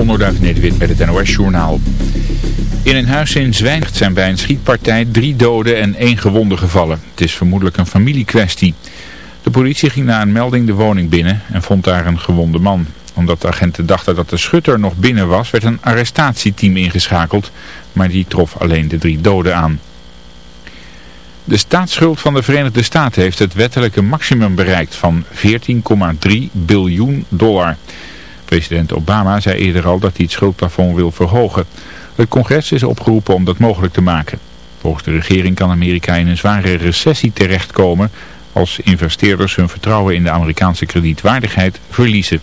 Onderduif Nederwit met het NOS Journaal. In een huis in Zwijndrecht zijn bij een schietpartij drie doden en één gewonde gevallen. Het is vermoedelijk een familiekwestie. De politie ging na een melding de woning binnen en vond daar een gewonde man. Omdat de agenten dachten dat de schutter nog binnen was, werd een arrestatieteam ingeschakeld. Maar die trof alleen de drie doden aan. De staatsschuld van de Verenigde Staten heeft het wettelijke maximum bereikt van 14,3 biljoen dollar. President Obama zei eerder al dat hij het schuldplafond wil verhogen. Het congres is opgeroepen om dat mogelijk te maken. Volgens de regering kan Amerika in een zware recessie terechtkomen als investeerders hun vertrouwen in de Amerikaanse kredietwaardigheid verliezen.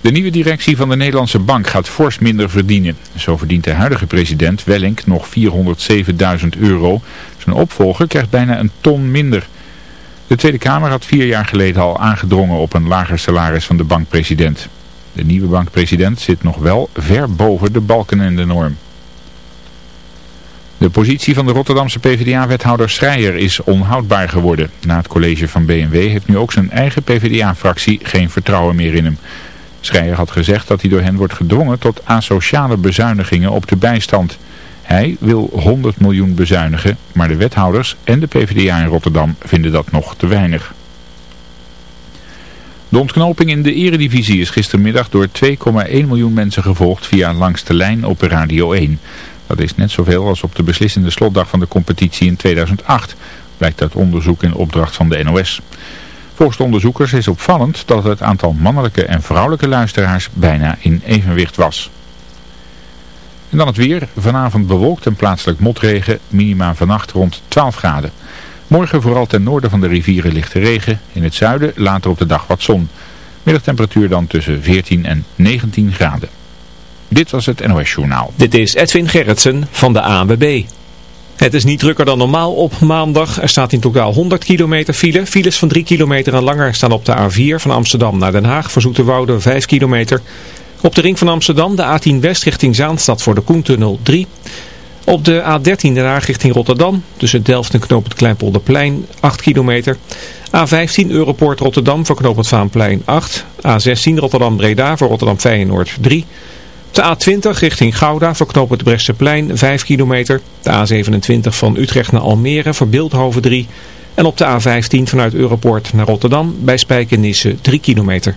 De nieuwe directie van de Nederlandse Bank gaat fors minder verdienen. Zo verdient de huidige president Wellink nog 407.000 euro. Zijn opvolger krijgt bijna een ton minder. De Tweede Kamer had vier jaar geleden al aangedrongen op een lager salaris van de bankpresident. De nieuwe bankpresident zit nog wel ver boven de balken en de norm. De positie van de Rotterdamse PvdA-wethouder Schreier is onhoudbaar geworden. Na het college van BMW heeft nu ook zijn eigen PvdA-fractie geen vertrouwen meer in hem. Schreier had gezegd dat hij door hen wordt gedwongen tot asociale bezuinigingen op de bijstand. Hij wil 100 miljoen bezuinigen, maar de wethouders en de PvdA in Rotterdam vinden dat nog te weinig. De ontknoping in de eredivisie is gistermiddag door 2,1 miljoen mensen gevolgd via langs de lijn op Radio 1. Dat is net zoveel als op de beslissende slotdag van de competitie in 2008, blijkt uit onderzoek in opdracht van de NOS. Volgens de onderzoekers is opvallend dat het aantal mannelijke en vrouwelijke luisteraars bijna in evenwicht was. En dan het weer. Vanavond bewolkt en plaatselijk motregen. Minima vannacht rond 12 graden. Morgen vooral ten noorden van de rivieren lichte regen. In het zuiden later op de dag wat zon. Middagtemperatuur dan tussen 14 en 19 graden. Dit was het NOS Journaal. Dit is Edwin Gerritsen van de ANWB. Het is niet drukker dan normaal op maandag. Er staat in totaal 100 kilometer file. Files van 3 kilometer en langer staan op de A4 van Amsterdam naar Den Haag. Voor Zoeterwoude 5 kilometer. Op de ring van Amsterdam de A10 West richting Zaanstad voor de Koentunnel 3. Op de A13 Den richting Rotterdam. Tussen Delft en Knoop het Kleinpolderplein 8 kilometer. A15 Europoort Rotterdam voor Knoop het Vaanplein 8. A16 Rotterdam Breda voor Rotterdam Feyenoord 3. De A20 richting Gouda voor knoop het Bresseplein 5 kilometer. De A27 van Utrecht naar Almere voor Beeldhoven 3. En op de A15 vanuit Europoort naar Rotterdam bij Spijkenisse 3 kilometer.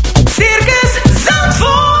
Circus Zandvoort.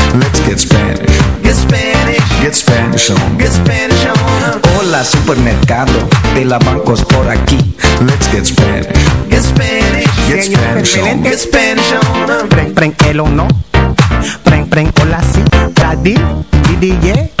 Let's get Spanish. Get Spanish. Get Spanish on. Get Spanish on. Hola, supermercado. De la bancos por aquí. Let's get Spanish. Get Spanish. Get Spanish on. Get Spanish on. Preng, preng, el o no. Preng, preng, hola, si. Daddy, yeah.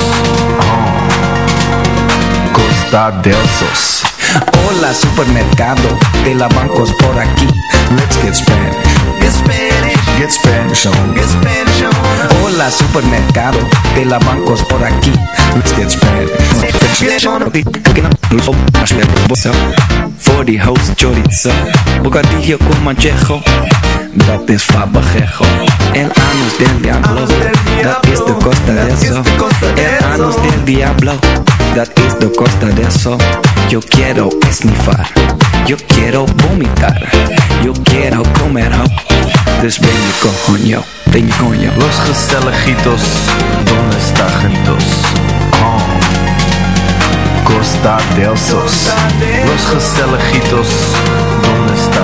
Oh. Costa del Sos. Hola, supermercado. De la bancos por aquí. Let's get Spanish. Get Spanish. Get Spanish on. Get Spanish on. Hola, supermercado. De la bancos por aquí. Let's get Spanish. Get on. Cooking low, mash me up, die house chorizo, bocadillo con manchejo. Dat is fabajejo. El anus del diablo, dat is de costa de eso. El anus del diablo, dat is de costa de eso. Yo quiero esnifar, yo quiero vomitar, yo quiero comer ho. Dus ben je coño, ben je coño. Los gezelligitos. Donde está genitos? Oh. Costa del Sos. Los gezelligitos. Donde está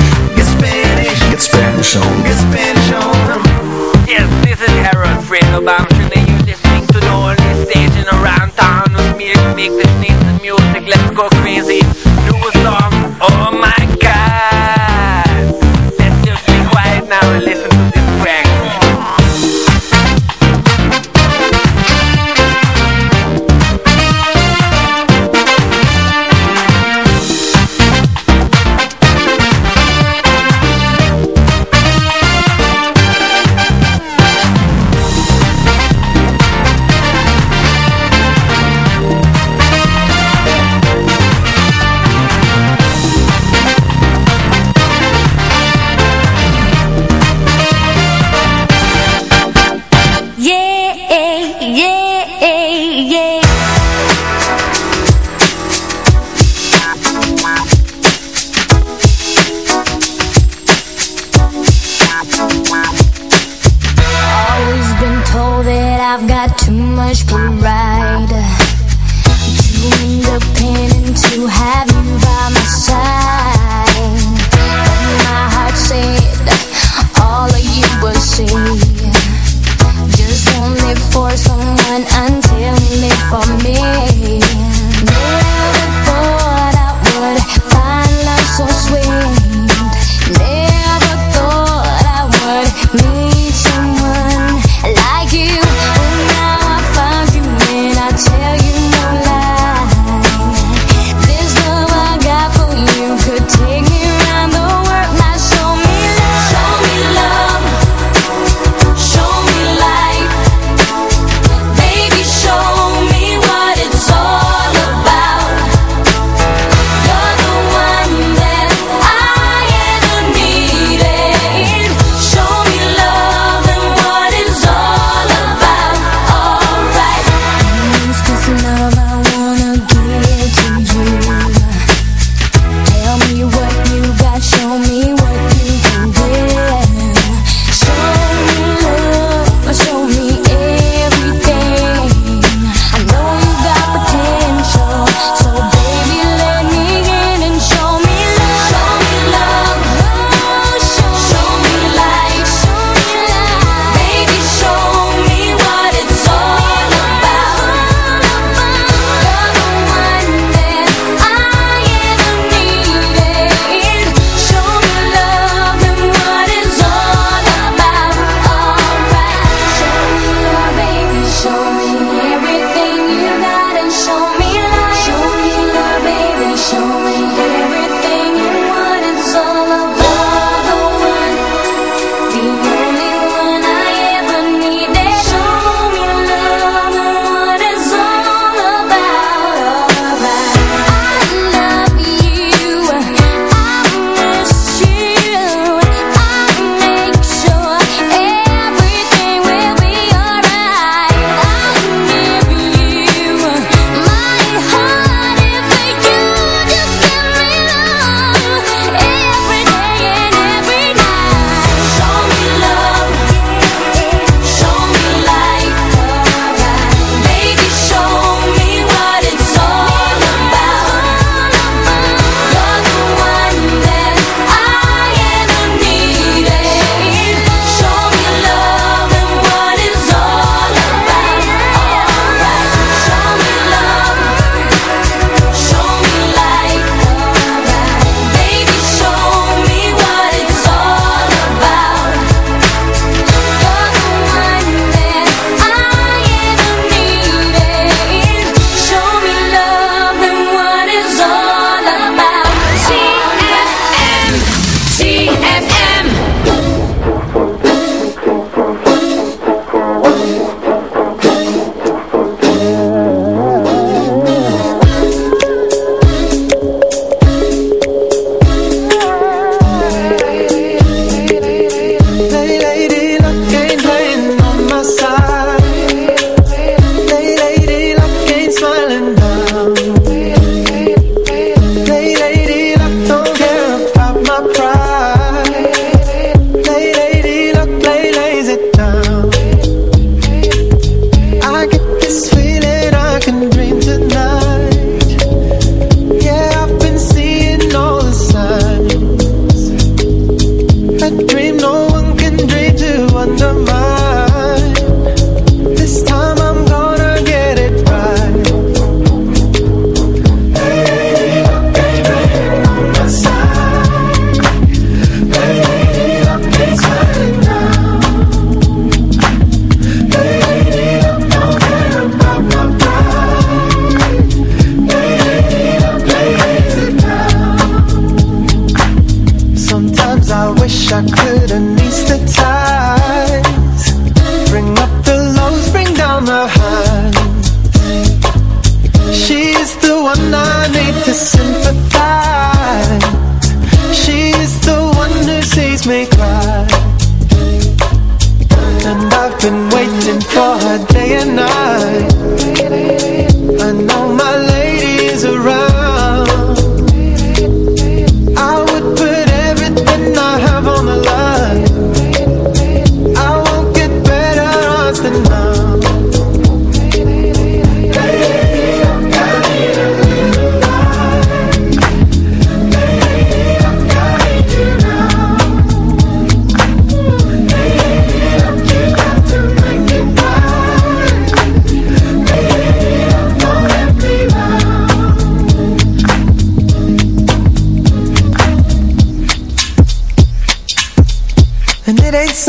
Get Spanish. Get Spanish on. Get Spanish on. Yes, this is Harold Fredo Bamshin and you're listening to the only station around town with me to make this nice music. Let's go crazy. Do a song. Oh my god. Let's just be quiet now and listen to this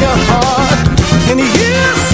your heart. And you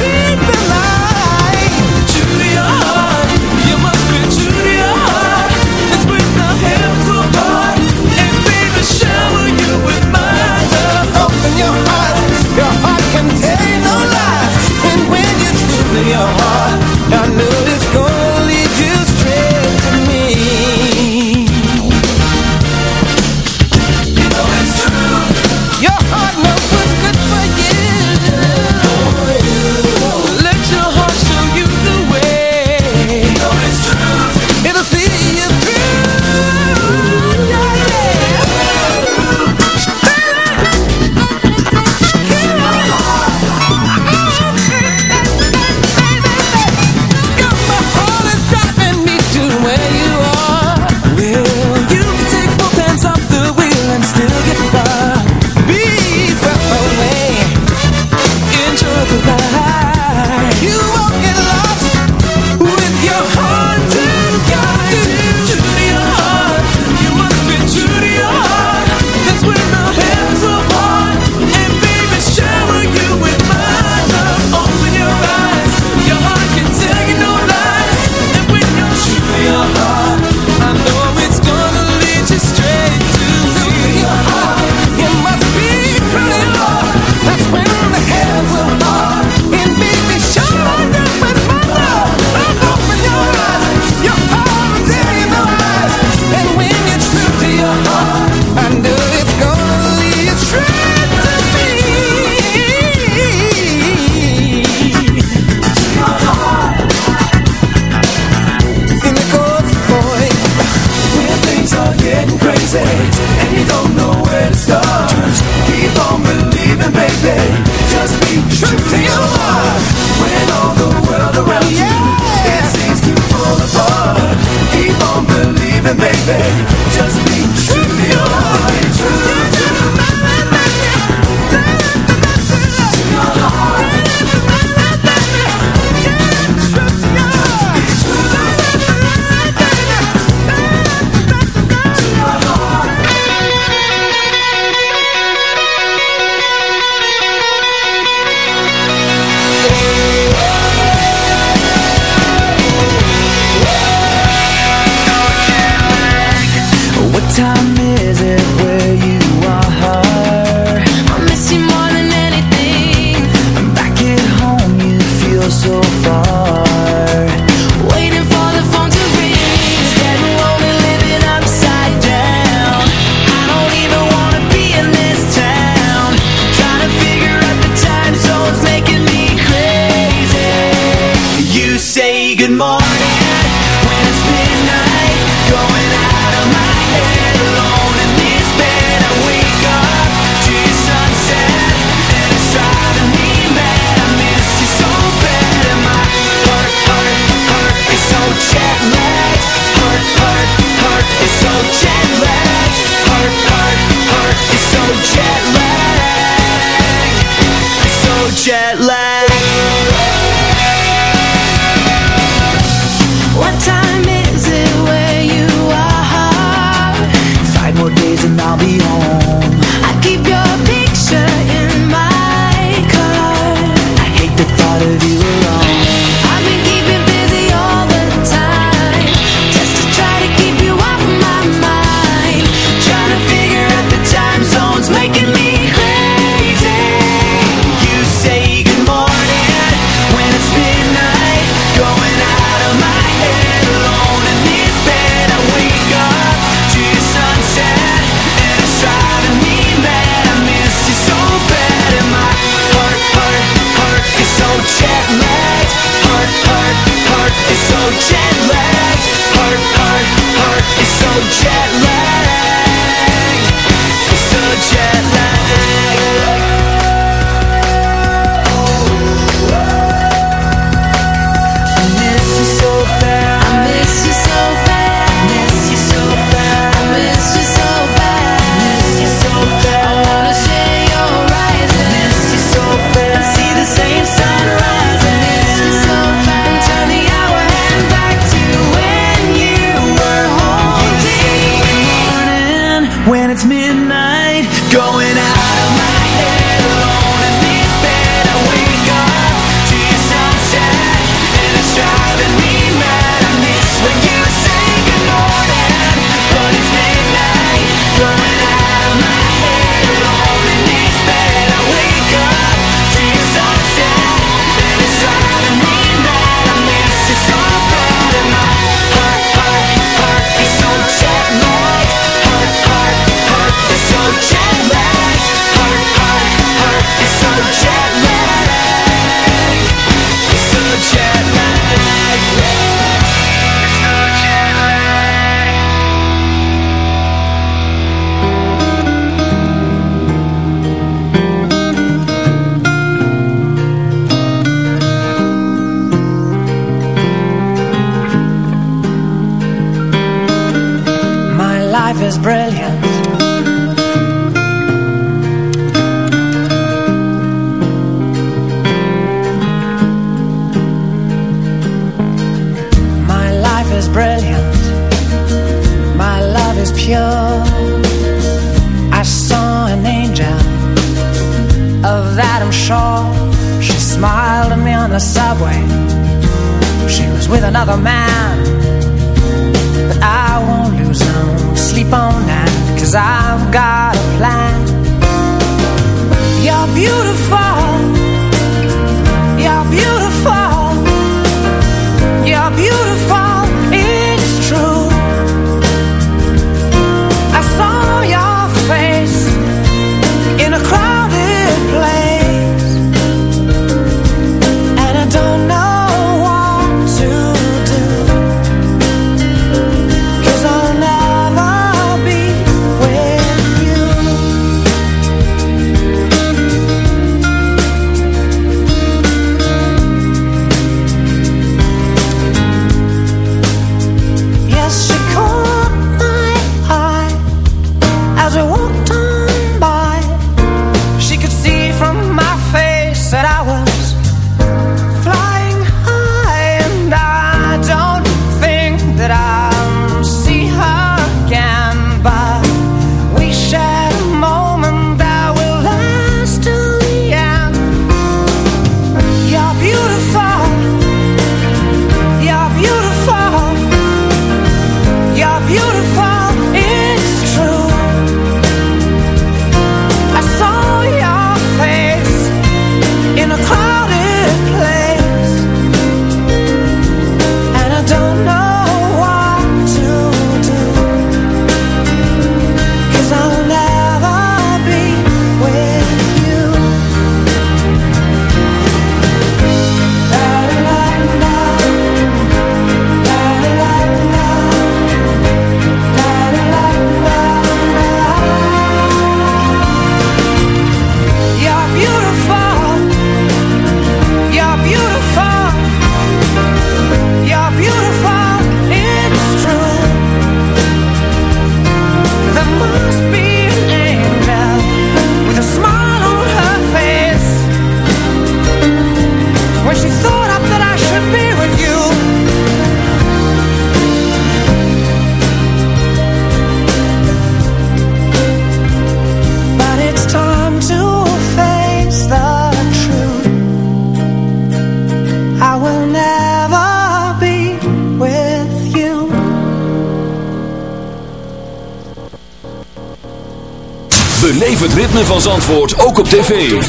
van Zandvoort ook op tv.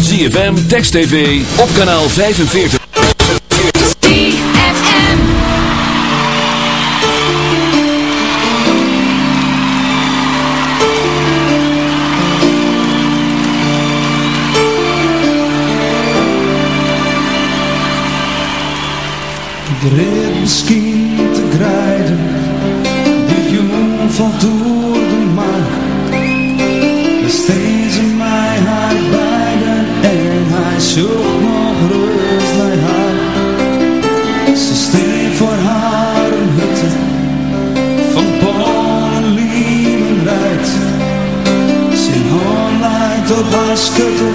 ZFM, Text TV, op kanaal 45. ZFM Er is misschien te grijden, de jongen van toen. haar schutte,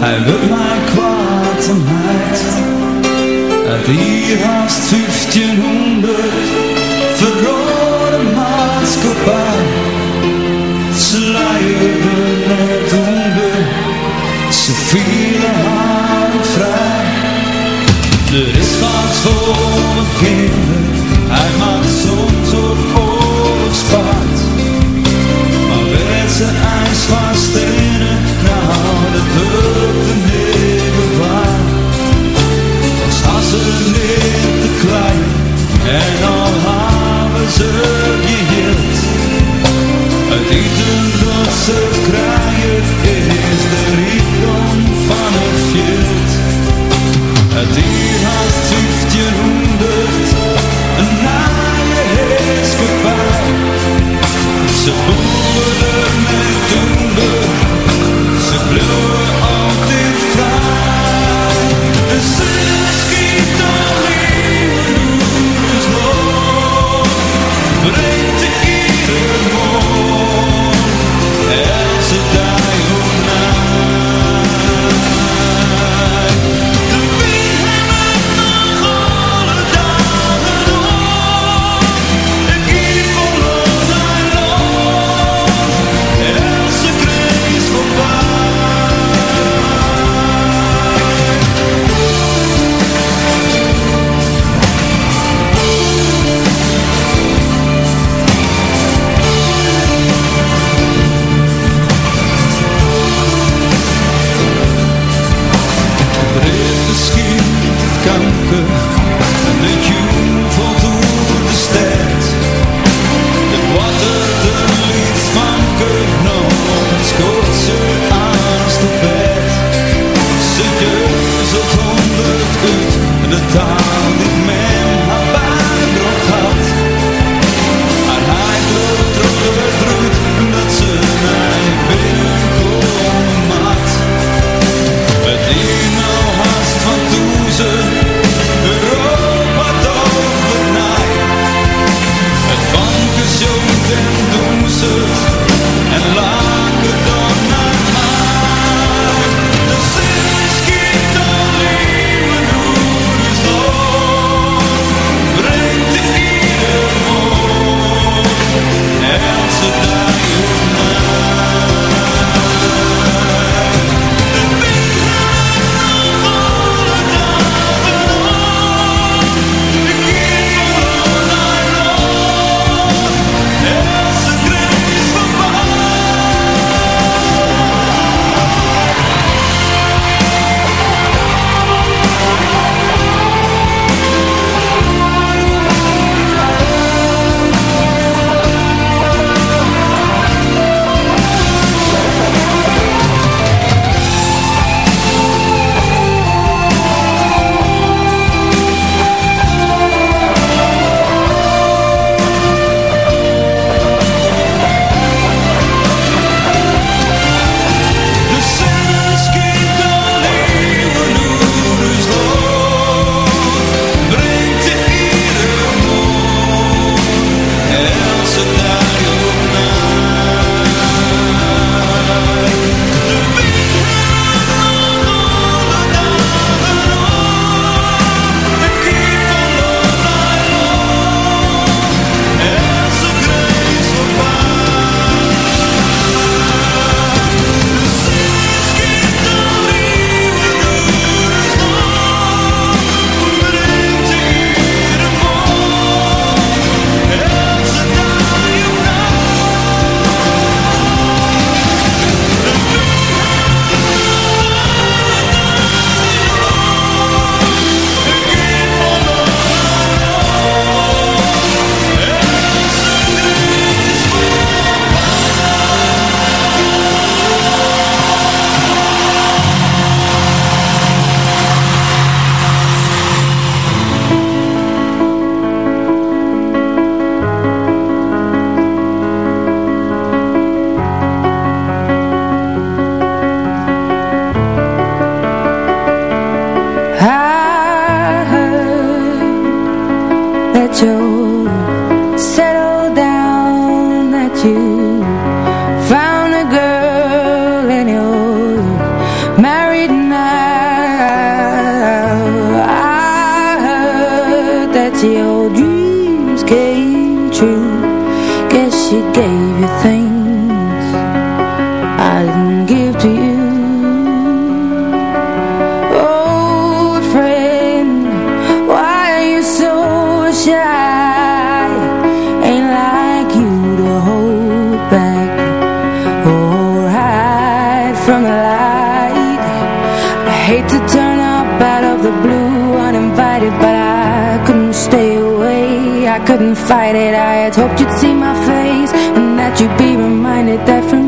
hij wil mij kwaad en meid. Uit die haast 1500 verrode maatschappij. Ze luierde net onder, ze vielen haar vrij. Er is wat voor. of you be reminded that from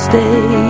Stay.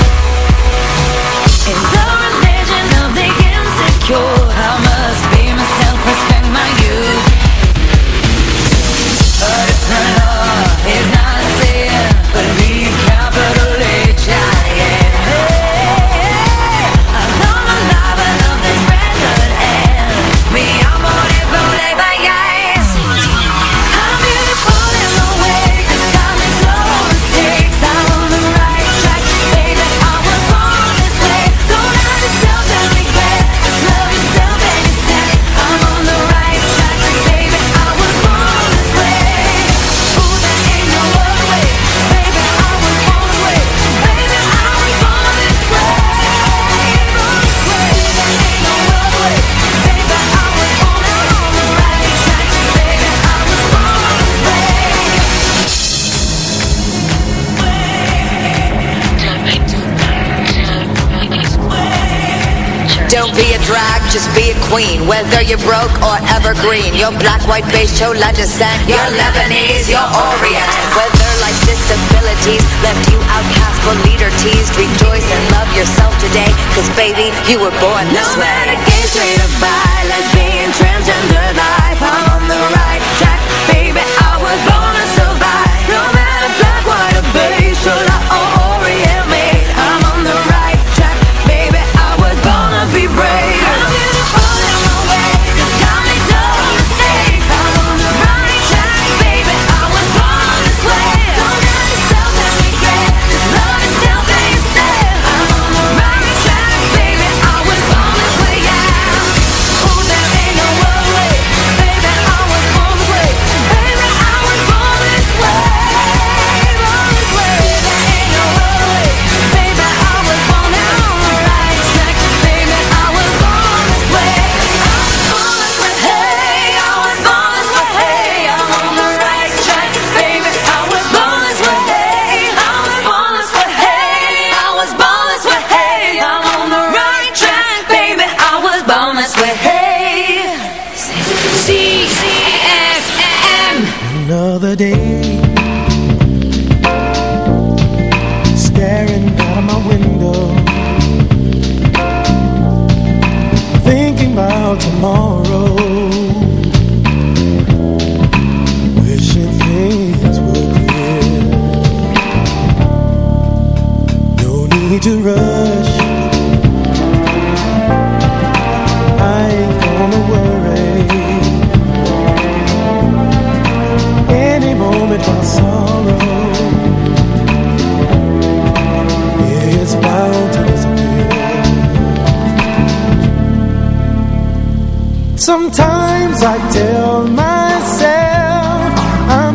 just be a queen Whether you're broke or evergreen. Your black, white, beige, chola descent You're Lebanese, you're Orient. Whether life's disabilities Left you outcast or leader teased Rejoice and love yourself today Cause baby, you were born this no way. No matter gay, straight or bi Lesbian, transgender life I'm on the right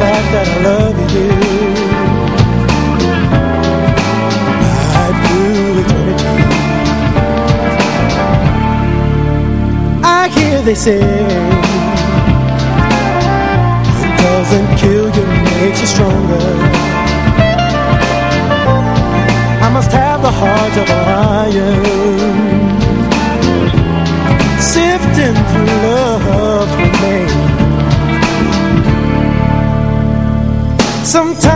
fact that I love you. My blue eternity I hear they say It doesn't kill you, makes you stronger. I must have the heart of a lion, Sifting through love sometimes